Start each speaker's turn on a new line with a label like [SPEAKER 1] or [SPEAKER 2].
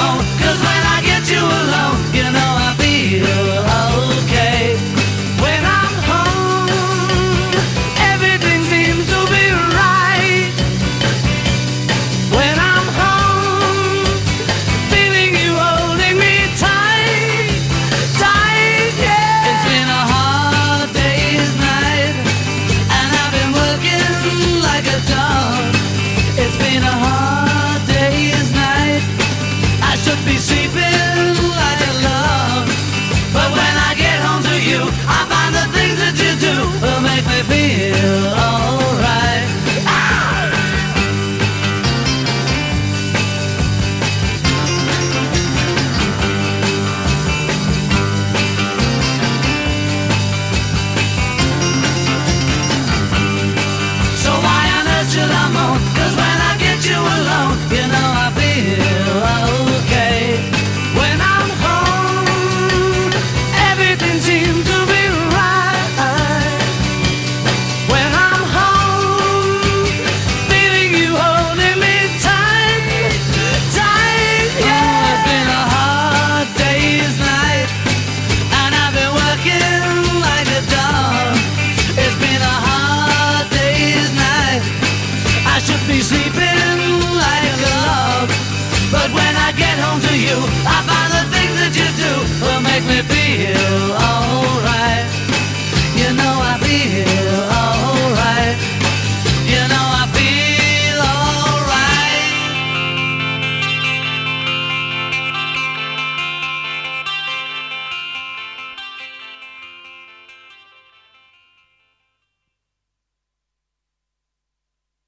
[SPEAKER 1] phone. Cause when I get you alone, But when I get home to you, I